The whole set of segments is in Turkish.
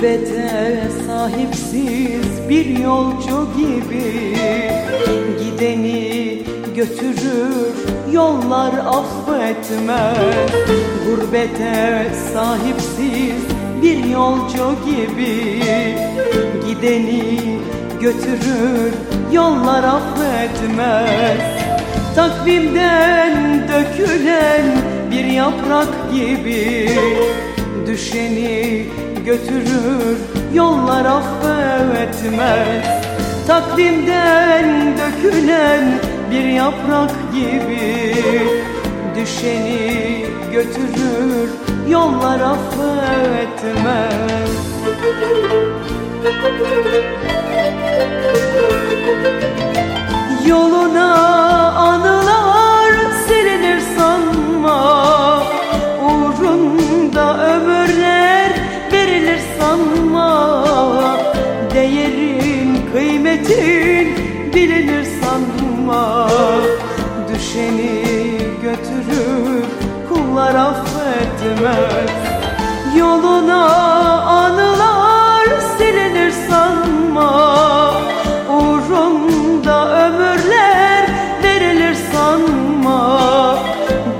Gurbete sahipsiz bir yolcu gibi. Gideni götürür yollar affetmez. Gurbete sahipsiz bir yolcu gibi. Gideni götürür yollar affetmez. Takvimden dökülen bir yaprak gibi. Düşeni götürür yollar affetmez. Takvimden dökülen bir yaprak gibi Düşeni götürür yollar affetmez bilinir sanma Düşeni götürür kullar affetmez Yoluna anılar silinir sanma. Uğrunda ömürler verilir sanma.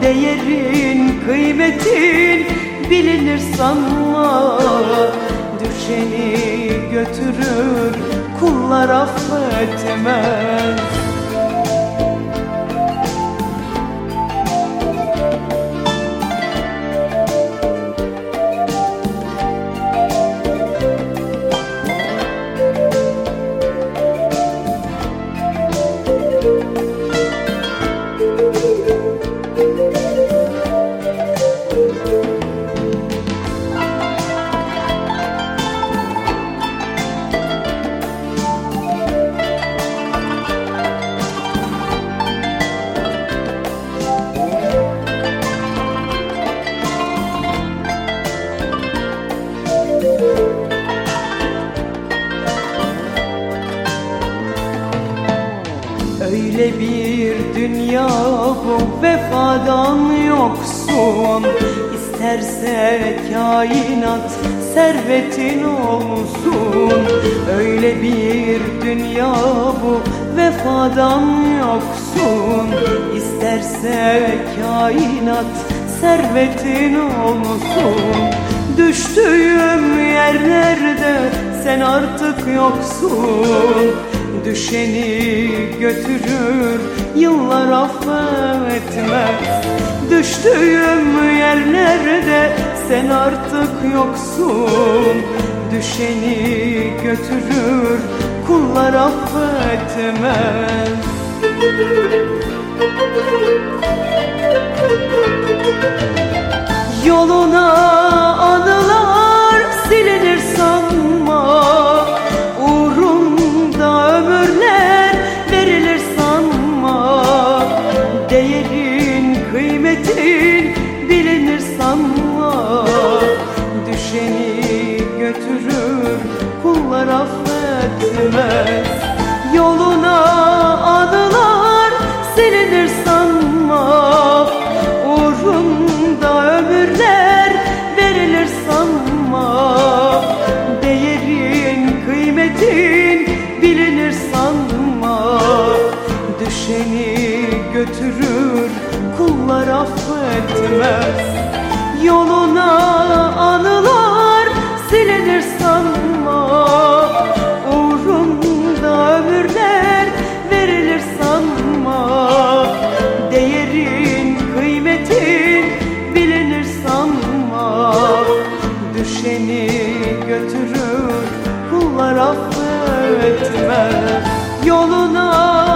Değerin kıymetin bilinir sanma Düşeni götürür kullar affetmez Öyle bir dünya bu vefadan yoksun. İsterse kainat servetin olsun. Öyle bir dünya bu vefadan yoksun. İsterse kainat servetin olsun. Düştüğüm yerlerde sen artık yoksun Düşeni götürür yıllar affetmez. Düştüğüm yerlerde sen artık yoksun. Düşeni götürür kullar affetmez. Yoluna kıymetin bilinir sanma. Düşeni götürür kullar affetmez affetmez Yoluna anılar silinir sanma. Uğrunda ömürler verilir sanma. Değerin kıymetin bilinir sanma. Düşeni götürür kullar affetmez. Yoluna